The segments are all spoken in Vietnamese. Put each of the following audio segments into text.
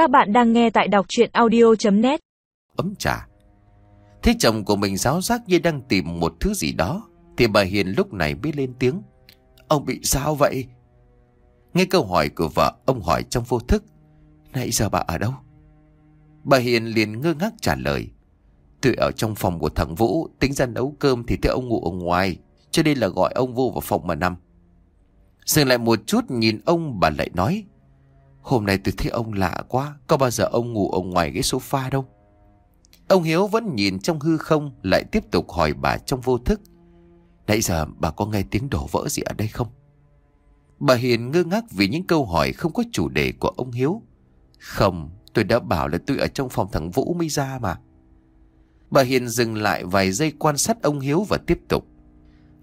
Các bạn đang nghe tại đọc chuyện audio.net ấm trà. Thế chồng của mình giáo giác như đang tìm một thứ gì đó. Thì bà Hiền lúc này mới lên tiếng. Ông bị sao vậy? Nghe câu hỏi của vợ, ông hỏi trong vô thức. Nãy giờ bà ở đâu? Bà Hiền liền ngơ ngác trả lời. Tôi ở trong phòng của thằng Vũ, tính ra nấu cơm thì thấy ông ngủ ở ngoài. Cho nên là gọi ông vô vào phòng mà nằm. Dừng lại một chút nhìn ông bà lại nói. Hôm nay tôi thấy ông lạ quá, có bao giờ ông ngủ ở ngoài cái sofa đâu? Ông Hiếu vẫn nhìn trong hư không lại tiếp tục hỏi bà trong vô thức. Nãy giờ bà có nghe tiếng đổ vỡ gì ở đây không? Bà Hiền ngơ ngác vì những câu hỏi không có chủ đề của ông Hiếu. Không, tôi đã bảo là tôi ở trong phòng thằng Vũ mới ra mà. Bà Hiền dừng lại vài giây quan sát ông Hiếu và tiếp tục.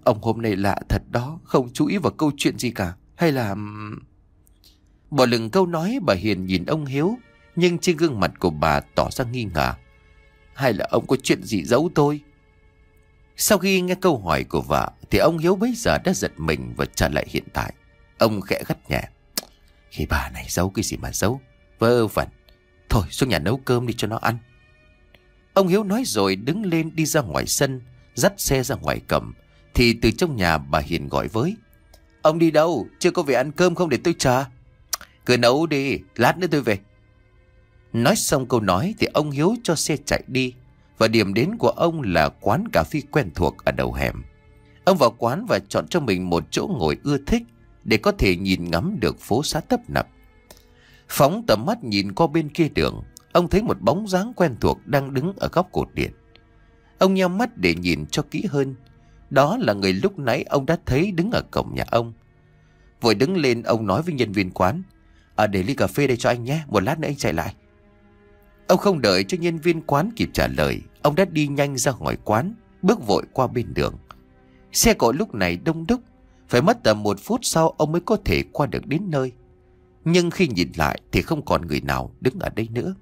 Ông hôm nay lạ thật đó, không chú ý vào câu chuyện gì cả. Hay là... Bỏ lừng câu nói bà Hiền nhìn ông Hiếu, nhưng trên gương mặt của bà tỏ ra nghi ngờ. Hay là ông có chuyện gì giấu tôi? Sau khi nghe câu hỏi của vợ, thì ông Hiếu bấy giờ đã giật mình và trở lại hiện tại. Ông khẽ gắt nhẹ. Khi bà này giấu cái gì mà giấu? Vơ vẩn. Thôi xuống nhà nấu cơm đi cho nó ăn. Ông Hiếu nói rồi đứng lên đi ra ngoài sân, dắt xe ra ngoài cầm. Thì từ trong nhà bà Hiền gọi với. Ông đi đâu? Chưa có về ăn cơm không để tôi chờ? Cứ nấu đi, lát nữa tôi về. Nói xong câu nói thì ông Hiếu cho xe chạy đi. Và điểm đến của ông là quán cà phê quen thuộc ở đầu hẻm. Ông vào quán và chọn cho mình một chỗ ngồi ưa thích để có thể nhìn ngắm được phố xá tấp nập. Phóng tầm mắt nhìn qua bên kia đường, ông thấy một bóng dáng quen thuộc đang đứng ở góc cột điện. Ông nhắm mắt để nhìn cho kỹ hơn. Đó là người lúc nãy ông đã thấy đứng ở cổng nhà ông. Vội đứng lên ông nói với nhân viên quán. À để ly cà phê đây cho anh nhé, một lát nữa anh chạy lại. Ông không đợi cho nhân viên quán kịp trả lời, ông đã đi nhanh ra ngoài quán, bước vội qua bên đường. Xe cộ lúc này đông đúc, phải mất tầm một phút sau ông mới có thể qua được đến nơi. Nhưng khi nhìn lại thì không còn người nào đứng ở đây nữa.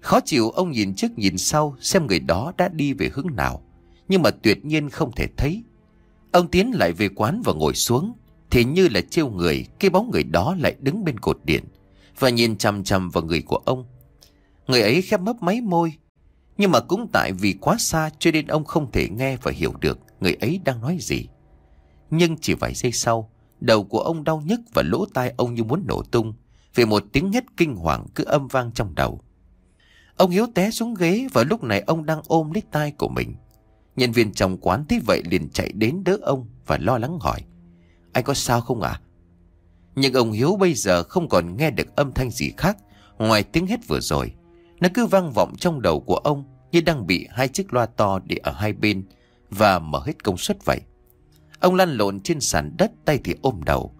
Khó chịu ông nhìn trước nhìn sau xem người đó đã đi về hướng nào, nhưng mà tuyệt nhiên không thể thấy. Ông tiến lại về quán và ngồi xuống, thì như là trêu người, cái bóng người đó lại đứng bên cột điện và nhìn chằm chằm vào người của ông. Người ấy khép mấp máy môi, nhưng mà cũng tại vì quá xa cho nên ông không thể nghe và hiểu được người ấy đang nói gì. Nhưng chỉ vài giây sau, đầu của ông đau nhức và lỗ tai ông như muốn nổ tung vì một tiếng hét kinh hoàng cứ âm vang trong đầu. Ông Hiếu té xuống ghế và lúc này ông đang ôm lấy tai của mình. Nhân viên trong quán thấy vậy liền chạy đến đỡ ông và lo lắng hỏi. Anh có sao không ạ? À? Nhưng ông Hiếu bây giờ không còn nghe được âm thanh gì khác ngoài tiếng hét vừa rồi. Nó cứ vang vọng trong đầu của ông như đang bị hai chiếc loa to để ở hai bên và mở hết công suất vậy. Ông lăn lộn trên sàn đất tay thì ôm đầu.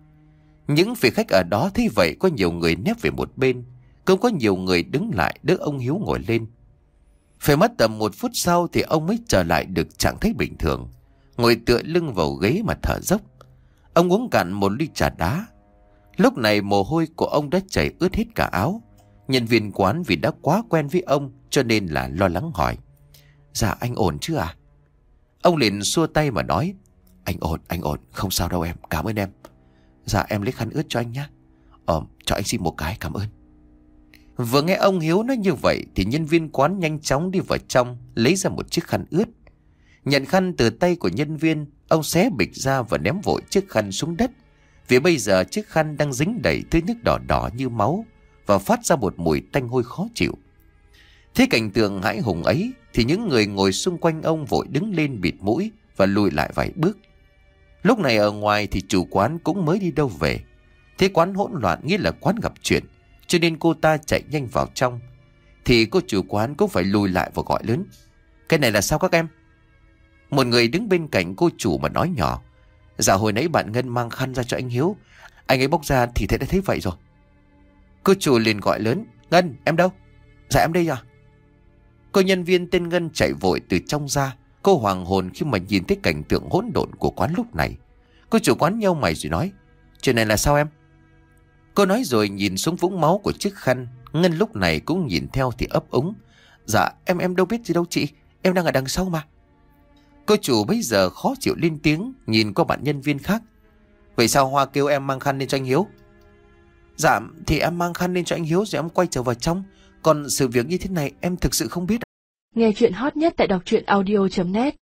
Những vị khách ở đó thấy vậy có nhiều người nép về một bên, cũng có nhiều người đứng lại đỡ ông Hiếu ngồi lên. Phải mất tầm một phút sau thì ông mới trở lại được trạng thái bình thường, ngồi tựa lưng vào ghế mà thở dốc. Ông uống cạn một ly trà đá. Lúc này mồ hôi của ông đã chảy ướt hết cả áo. Nhân viên quán vì đã quá quen với ông cho nên là lo lắng hỏi. Dạ anh ổn chứ à? Ông liền xua tay mà nói. Anh ổn, anh ổn, không sao đâu em, cảm ơn em. Dạ em lấy khăn ướt cho anh nhé. Ờ, cho anh xin một cái, cảm ơn. Vừa nghe ông Hiếu nói như vậy thì nhân viên quán nhanh chóng đi vào trong lấy ra một chiếc khăn ướt. Nhận khăn từ tay của nhân viên, ông xé bịch ra và ném vội chiếc khăn xuống đất. Vì bây giờ chiếc khăn đang dính đầy thứ nước đỏ đỏ như máu và phát ra một mùi tanh hôi khó chịu. Thế cảnh tượng hãi hùng ấy thì những người ngồi xung quanh ông vội đứng lên bịt mũi và lùi lại vài bước. Lúc này ở ngoài thì chủ quán cũng mới đi đâu về. Thế quán hỗn loạn nghĩa là quán gặp chuyện, cho nên cô ta chạy nhanh vào trong. Thì cô chủ quán cũng phải lùi lại và gọi lớn. Cái này là sao các em? Một người đứng bên cạnh cô chủ mà nói nhỏ. Dạ hồi nãy bạn Ngân mang khăn ra cho anh Hiếu. Anh ấy bóc ra thì thấy đã thấy vậy rồi. Cô chủ liền gọi lớn. Ngân, em đâu? Dạ em đây à? Cô nhân viên tên Ngân chạy vội từ trong ra. Cô hoàng hồn khi mà nhìn thấy cảnh tượng hỗn độn của quán lúc này. Cô chủ quán nhau mày rồi nói. Chuyện này là sao em? Cô nói rồi nhìn xuống vũng máu của chiếc khăn. Ngân lúc này cũng nhìn theo thì ấp úng. Dạ em em đâu biết gì đâu chị. Em đang ở đằng sau mà. Cô chủ bây giờ khó chịu lên tiếng, nhìn qua bạn nhân viên khác. Vậy sao Hoa kêu em mang khăn lên cho anh Hiếu? Dạ thì em mang khăn lên cho anh Hiếu rồi em quay trở vào trong Còn sự việc như thế này em thực sự không biết Nghe chuyện hot nhất tại đọc truyện audio.net